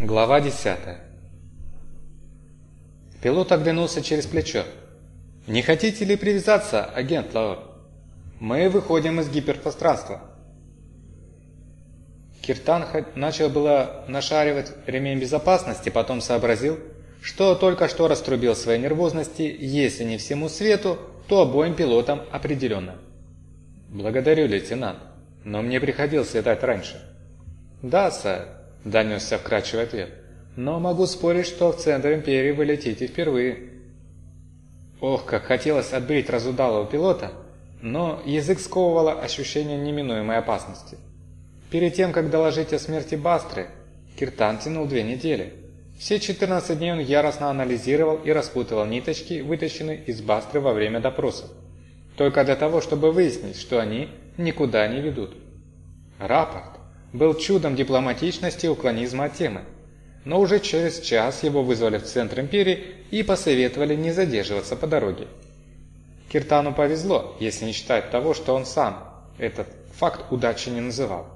Глава 10 Пилот оглянулся через плечо. «Не хотите ли привязаться, агент Лаур? Мы выходим из гиперпространства». Киртан начал было нашаривать ремень безопасности, потом сообразил, что только что раструбил своей нервозности, если не всему свету, то обоим пилотам определенно. «Благодарю, лейтенант, но мне приходилось летать раньше». «Да, сэр», – донесся вкрадчивый ответ. «Но могу спорить, что в центр Империи вы летите впервые». Ох, как хотелось отбрить разудалого пилота, но язык сковывало ощущение неминуемой опасности. Перед тем, как доложить о смерти Бастры, Киртан тянул две недели. Все 14 дней он яростно анализировал и распутывал ниточки, вытащенные из Бастры во время допросов. Только для того, чтобы выяснить, что они никуда не ведут. Рапорт был чудом дипломатичности и уклонизма от темы. Но уже через час его вызвали в центр империи и посоветовали не задерживаться по дороге. Киртану повезло, если не считать того, что он сам этот факт удачи не называл.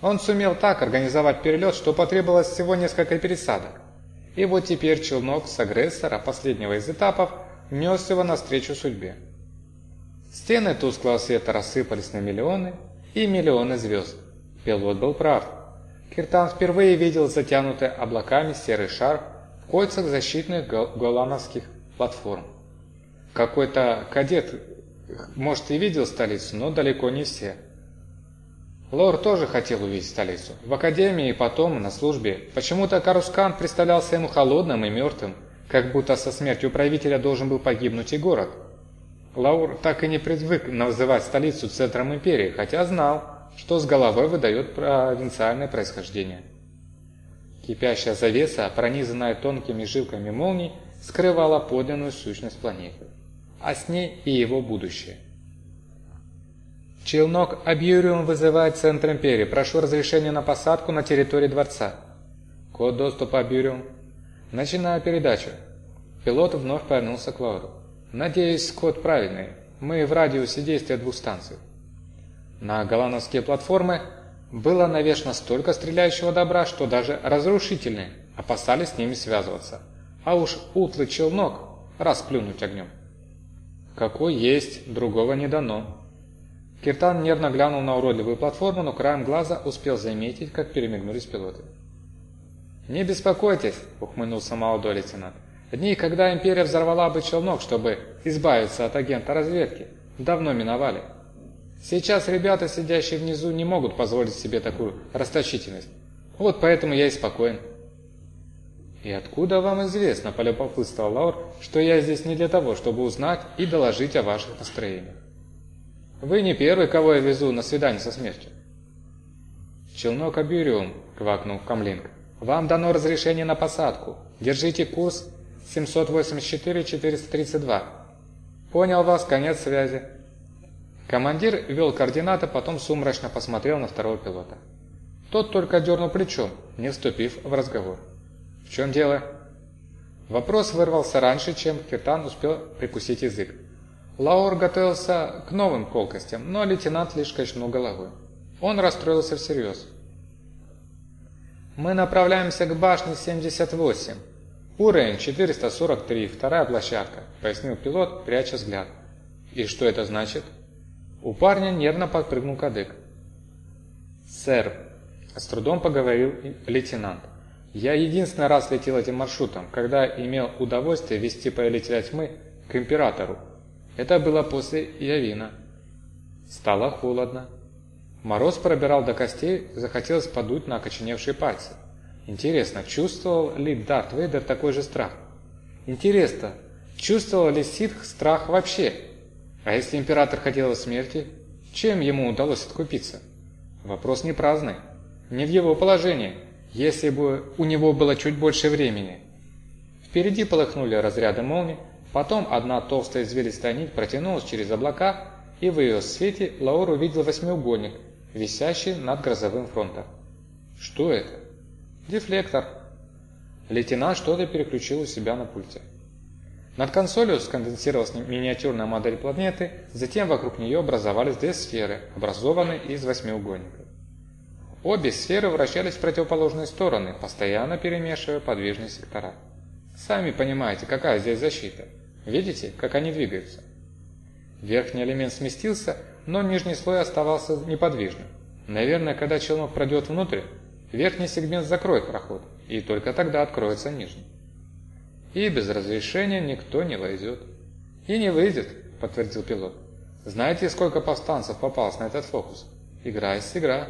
Он сумел так организовать перелет, что потребовалось всего несколько пересадок. И вот теперь челнок с агрессора последнего из этапов нес его навстречу судьбе. Стены тусклого света рассыпались на миллионы и миллионы звезд. Пилот был прав. Киртан впервые видел затянутый облаками серый шар в кольцах защитных голландских платформ. Какой-то кадет, может, и видел столицу, но далеко не все. Лор тоже хотел увидеть столицу. В академии и потом на службе. Почему-то Карускан представлялся ему холодным и мертвым, как будто со смертью правителя должен был погибнуть и город. Лаур так и не привык называть столицу центром империи, хотя знал, что с головой выдает провинциальное происхождение. Кипящая завеса, пронизанная тонкими жилками молний, скрывала подлинную сущность планеты, а с ней и его будущее. Челнок Абьюриум вызывает Центр Империи. Прошу разрешения на посадку на территории дворца. Код доступа Абьюриум. Начинаю передачу. Пилот вновь повернулся к Лауру. Надеюсь, код правильный. Мы в радиусе действия двух станций. На голландские платформы было навешано столько стреляющего добра, что даже разрушительные опасались с ними связываться. А уж утлый челнок расплюнуть огнем. Какой есть, другого не дано. Киртан нервно глянул на уродливую платформу, но краем глаза успел заметить, как перемигнулись пилоты. «Не беспокойтесь», — ухмыльнулся молодой лейтенант. «Дни, когда Империя взорвала бы челнок, чтобы избавиться от агента разведки, давно миновали. Сейчас ребята, сидящие внизу, не могут позволить себе такую расточительность. Вот поэтому я и спокоен. «И откуда вам известно, — полюбопытствовал Лаур, — что я здесь не для того, чтобы узнать и доложить о ваших настроениях? Вы не первый, кого я везу на свидание со смертью». «Челнок Абюриум», — квакнул Камлинг, — «вам дано разрешение на посадку. Держите курс 784-432. Понял вас, конец связи». Командир ввел координаты, потом сумрачно посмотрел на второго пилота. Тот только дернул плечом, не вступив в разговор. «В чем дело?» Вопрос вырвался раньше, чем Киртан успел прикусить язык. Лаур готовился к новым колкостям, но лейтенант лишь качнул головой. Он расстроился всерьез. «Мы направляемся к башне 78. Уровень 443, вторая площадка», — пояснил пилот, пряча взгляд. «И что это значит?» У парня нервно подпрыгнул кадык. «Сэр», — с трудом поговорил лейтенант, — «я единственный раз летел этим маршрутом, когда имел удовольствие вести повелителя тьмы к императору. Это было после Явина. Стало холодно. Мороз пробирал до костей, захотелось подуть на окоченевшие пальцы. Интересно, чувствовал ли Дарт Вейдер такой же страх? Интересно, чувствовал ли Ситх страх вообще? А если император хотел его смерти, чем ему удалось откупиться? Вопрос не праздный. Не в его положении, если бы у него было чуть больше времени. Впереди полыхнули разряды молний, потом одна толстая извилистая нить протянулась через облака, и в ее свете Лаур увидел восьмиугольник, висящий над грозовым фронтом. Что это? Дефлектор. Лейтенант что-то переключил у себя на пульте. Над консолью сконденсировалась миниатюрная модель планеты, затем вокруг нее образовались две сферы, образованные из восьмиугольников. Обе сферы вращались в противоположные стороны, постоянно перемешивая подвижные сектора. Сами понимаете, какая здесь защита. Видите, как они двигаются? Верхний элемент сместился, но нижний слой оставался неподвижным. Наверное, когда челнок пройдет внутрь, верхний сегмент закроет проход, и только тогда откроется нижний. И без разрешения никто не войдет. И не выйдет, подтвердил пилот. Знаете, сколько повстанцев попалось на этот фокус? Игра есть игра.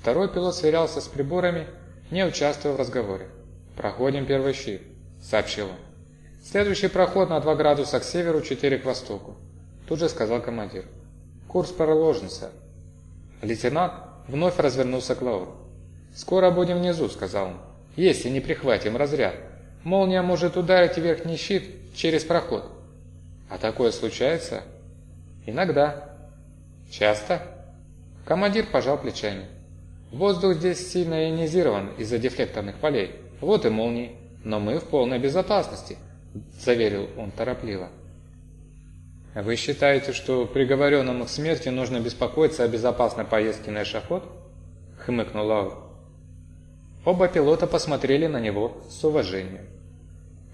Второй пилот сверялся с приборами, не участвуя в разговоре. «Проходим первый щит», — сообщил он. «Следующий проход на 2 градуса к северу, 4 к востоку», — тут же сказал командир. «Курс проложен, сэр». Лейтенант вновь развернулся к Лауру. «Скоро будем внизу», — сказал он, — «если не прихватим разряд. Молния может ударить верхний щит через проход». «А такое случается?» «Иногда». «Часто?» Командир пожал плечами. Воздух здесь сильно ионизирован из-за дефлекторных полей. Вот и молнии. Но мы в полной безопасности, заверил он торопливо. Вы считаете, что приговоренному к смерти нужно беспокоиться о безопасной поездке на эшафот? Хмыкнул Лаур. Оба пилота посмотрели на него с уважением.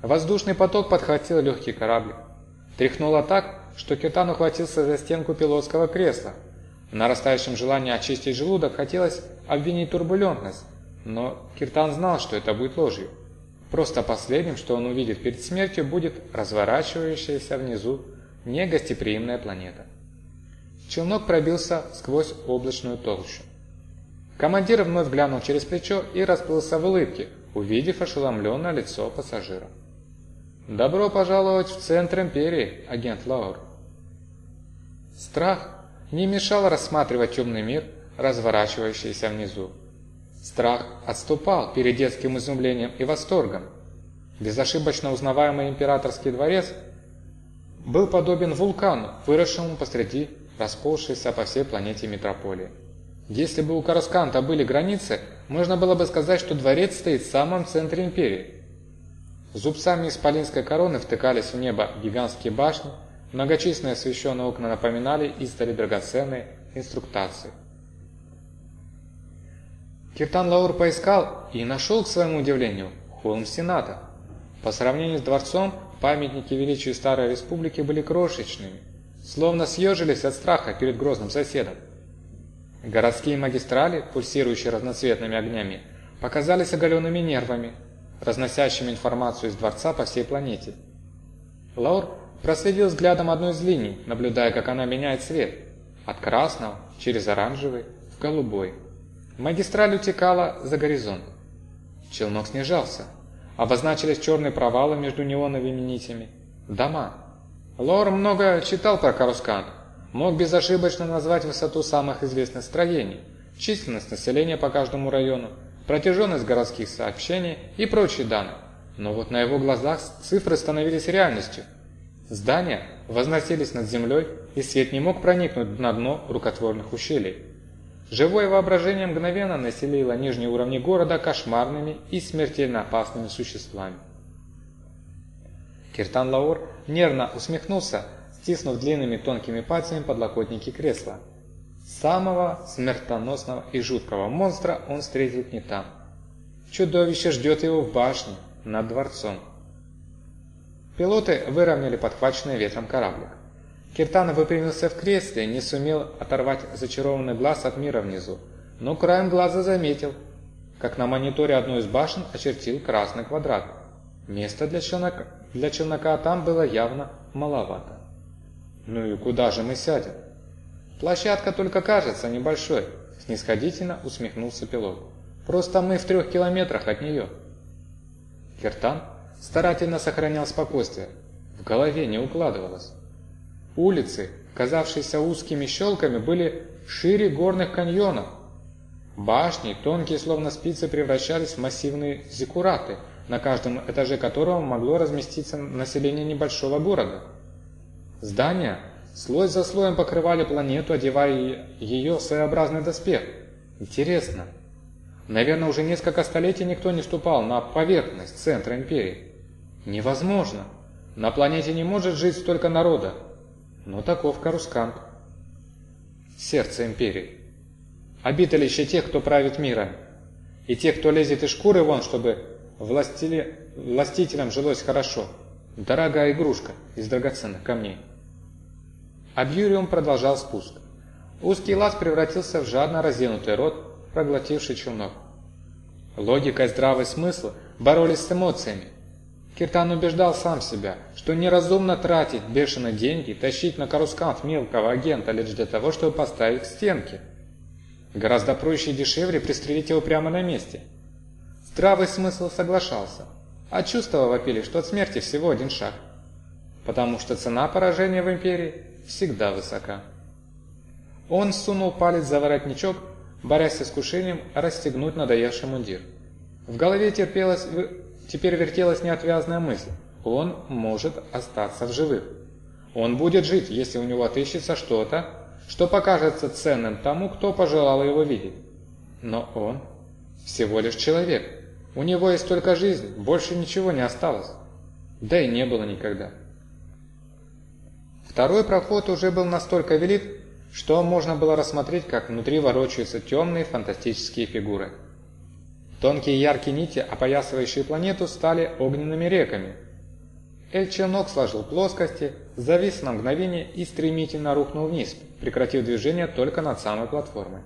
Воздушный поток подхватил легкий корабль. Тряхнуло так, что Китан ухватился за стенку пилотского кресла – в нарастающем желании очистить желудок хотелось обвинить турбулентность, но Киртан знал, что это будет ложью. Просто последним, что он увидит перед смертью, будет разворачивающаяся внизу негостеприимная планета. Челнок пробился сквозь облачную толщу. Командир вновь глянул через плечо и расплылся в улыбке, увидев ошеломленное лицо пассажира. «Добро пожаловать в центр Империи, агент Лаур». Страх не мешал рассматривать темный мир, разворачивающийся внизу. Страх отступал перед детским изумлением и восторгом. Безошибочно узнаваемый императорский дворец был подобен вулкану, выросшему посреди расползшейся по всей планете метрополии. Если бы у Карасканта были границы, можно было бы сказать, что дворец стоит в самом центре империи. Зубцами исполинской короны втыкались в небо гигантские башни, Многочисленные освещенные окна напоминали издали драгоценные инструктации. Киртан Лаур поискал и нашел, к своему удивлению, холм Сената. По сравнению с дворцом, памятники величию Старой Республики были крошечными, словно съежились от страха перед грозным соседом. Городские магистрали, пульсирующие разноцветными огнями, показались оголенными нервами, разносящими информацию из дворца по всей планете. Лаур Проследил взглядом одну из линий, наблюдая, как она меняет цвет. От красного, через оранжевый, в голубой. Магистраль утекала за горизонт. Челнок снижался. Обозначились черные провалы между неоновыми нитями. Дома. Лор много читал про Карускант. Мог безошибочно назвать высоту самых известных строений, численность населения по каждому району, протяженность городских сообщений и прочие данные. Но вот на его глазах цифры становились реальностью – Здания возносились над землей, и свет не мог проникнуть на дно рукотворных ущелий. Живое воображение мгновенно населило нижние уровни города кошмарными и смертельно опасными существами. Киртан Лаур нервно усмехнулся, стиснув длинными тонкими пальцами подлокотники кресла. Самого смертоносного и жуткого монстра он встретит не там. Чудовище ждет его в башне над дворцом. Пилоты выровняли подхваченный ветром кораблик. Киртан выпрямился в кресле, не сумел оторвать зачарованный глаз от мира внизу, но краем глаза заметил, как на мониторе одной из башен очертил красный квадрат. Места для челнока, для челнока там было явно маловато. «Ну и куда же мы сядем?» «Площадка только кажется небольшой», – снисходительно усмехнулся пилот. «Просто мы в трех километрах от нее». Киртан старательно сохранял спокойствие. В голове не укладывалось. Улицы, казавшиеся узкими щелками, были шире горных каньонов. Башни, тонкие словно спицы, превращались в массивные зиккураты, на каждом этаже которого могло разместиться население небольшого города. Здания слой за слоем покрывали планету, одевая ее в своеобразный доспех. Интересно. Наверное, уже несколько столетий никто не ступал на поверхность центра империи. Невозможно. На планете не может жить столько народа. Но таков Карускант. Сердце империи. обителище тех, кто правит миром, и тех, кто лезет из шкуры вон, чтобы властили... властителям жилось хорошо. Дорогая игрушка из драгоценных камней. Абьюриум продолжал спуск. Узкий лаз превратился в жадно разинутый рот, проглотивший челнок. Логика и здравый смысл боролись с эмоциями. Киртан убеждал сам себя, что неразумно тратить бешеные деньги, тащить на карускант мелкого агента лишь для того, чтобы поставить к стенке. Гораздо проще и дешевле пристрелить его прямо на месте. Здравый смысл соглашался, а чувства вопили, что от смерти всего один шаг. Потому что цена поражения в Империи всегда высока. Он сунул палец за воротничок, борясь с искушением расстегнуть надоевший мундир. В голове терпелась, теперь вертелась неотвязная мысль. Он может остаться в живых. Он будет жить, если у него отыщется что-то, что покажется ценным тому, кто пожелал его видеть. Но он всего лишь человек. У него есть только жизнь, больше ничего не осталось. Да и не было никогда. Второй проход уже был настолько велик, что можно было рассмотреть, как внутри ворочаются темные фантастические фигуры. Тонкие яркие нити, опоясывающие планету, стали огненными реками. Эль-Челнок сложил плоскости, завис на мгновение и стремительно рухнул вниз, прекратив движение только над самой платформой.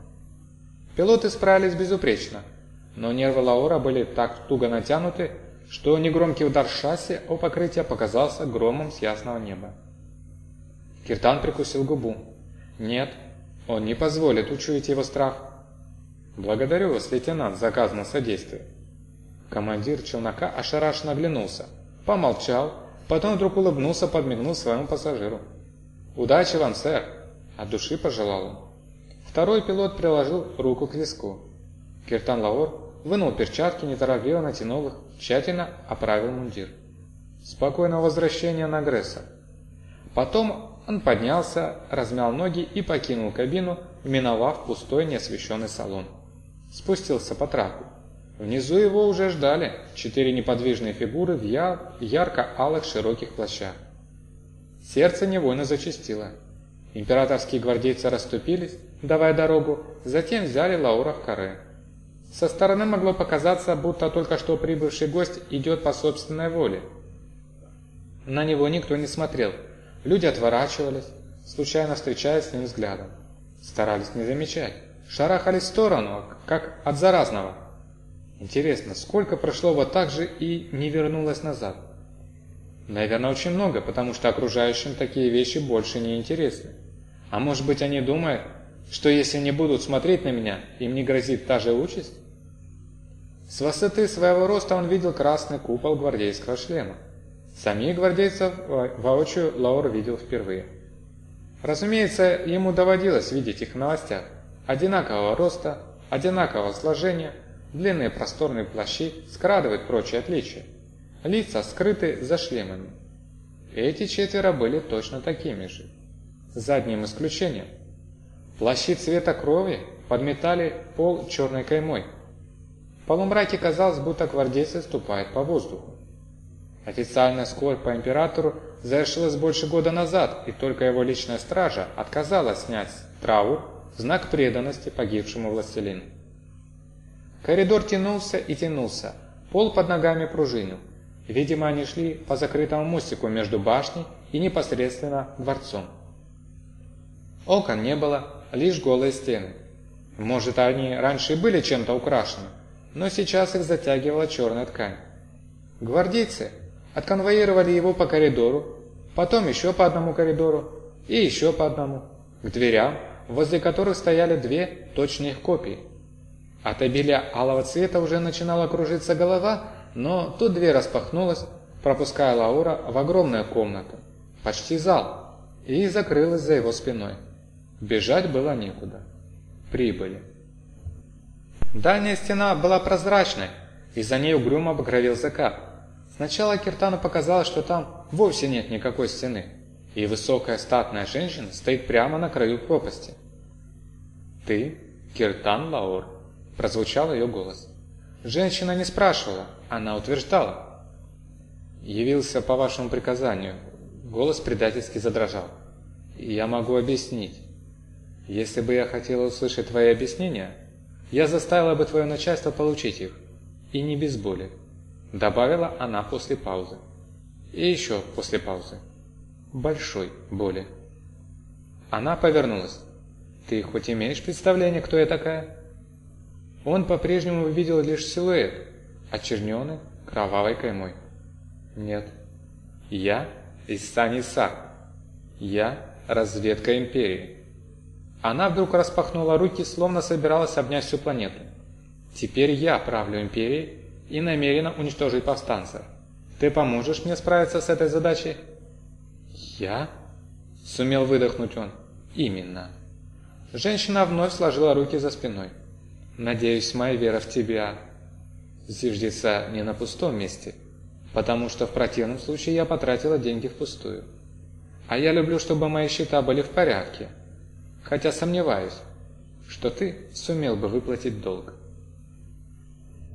Пилоты справились безупречно, но нервы Лаура были так туго натянуты, что негромкий удар шасси о покрытие показался громом с ясного неба. Киртан прикусил губу. Нет, он не позволит учуять его страх. Благодарю вас, лейтенант, за оказанное содействие. Командир челнока ошарашенно оглянулся, помолчал, потом вдруг улыбнулся, подмигнул своему пассажиру. «Удачи вам, сэр!» От души пожелал он. Второй пилот приложил руку к виску. Киртан Лаор вынул перчатки, неторопливо натянул их, тщательно оправил мундир. «Спокойного возвращения на Гресса!» Потом он поднялся, размял ноги и покинул кабину, миновав пустой неосвещенный салон. Спустился по трапу. Внизу его уже ждали четыре неподвижные фигуры в ярко-алых широких плащах. Сердце невольно зачастило. Императорские гвардейцы расступились, давая дорогу, затем взяли Лаура в каре. Со стороны могло показаться, будто только что прибывший гость идет по собственной воле. На него никто не смотрел – Люди отворачивались, случайно встречаясь с ним взглядом. Старались не замечать. Шарахались в сторону, как от заразного. Интересно, сколько прошло вот так же и не вернулось назад? Наверное, очень много, потому что окружающим такие вещи больше не интересны. А может быть они думают, что если не будут смотреть на меня, им не грозит та же участь? С высоты своего роста он видел красный купол гвардейского шлема. Самих гвардейцев воочию Лаур видел впервые. Разумеется, ему доводилось видеть их в новостях. Одинакового роста, одинакового сложения, длинные просторные плащи скрадывают прочие отличия. Лица скрыты за шлемами. Эти четверо были точно такими же. За одним исключением. Плащи цвета крови подметали пол черной каймой. В полумраке казалось, будто гвардейцы ступают по воздуху. Официальная скорбь по императору завершилась больше года назад, и только его личная стража отказалась снять траву в знак преданности погибшему властелину. Коридор тянулся и тянулся, пол под ногами пружинил. Видимо, они шли по закрытому мостику между башней и непосредственно дворцом. Окон не было, лишь голые стены. Может, они раньше и были чем-то украшены, но сейчас их затягивала черная ткань. Гвардейцы Отконвоировали его по коридору, потом еще по одному коридору и еще по одному, к дверям, возле которых стояли две точные копии. От обилия алого цвета уже начинала кружиться голова, но тут дверь распахнулась, пропуская Лаура в огромную комнату, почти зал, и закрылась за его спиной. Бежать было некуда. Прибыли. Дальняя стена была прозрачной, и за ней угрюмо багровел закат. Сначала Киртану показалось, что там вовсе нет никакой стены, и высокая статная женщина стоит прямо на краю пропасти. «Ты Киртан Лаур», – прозвучал ее голос. Женщина не спрашивала, она утверждала. «Явился по вашему приказанию». Голос предательски задрожал. «Я могу объяснить». Если бы я хотела услышать твои объяснения, я заставила бы твое начальство получить их, и не без боли», — добавила она после паузы. И еще после паузы. Большой боли. Она повернулась. «Ты хоть имеешь представление, кто я такая?» Он по-прежнему видел лишь силуэт, очерненный кровавой каймой. «Нет, я из Санисар. Я разведка Империи». Она вдруг распахнула руки, словно собиралась обнять всю планету. «Теперь я правлю Империей и намерена уничтожить повстанцев. Ты поможешь мне справиться с этой задачей?» «Я?» – сумел выдохнуть он. «Именно». Женщина вновь сложила руки за спиной. «Надеюсь, моя вера в тебя зиждется не на пустом месте, потому что в противном случае я потратила деньги впустую. А я люблю, чтобы мои счета были в порядке, хотя сомневаюсь, что ты сумел бы выплатить долг.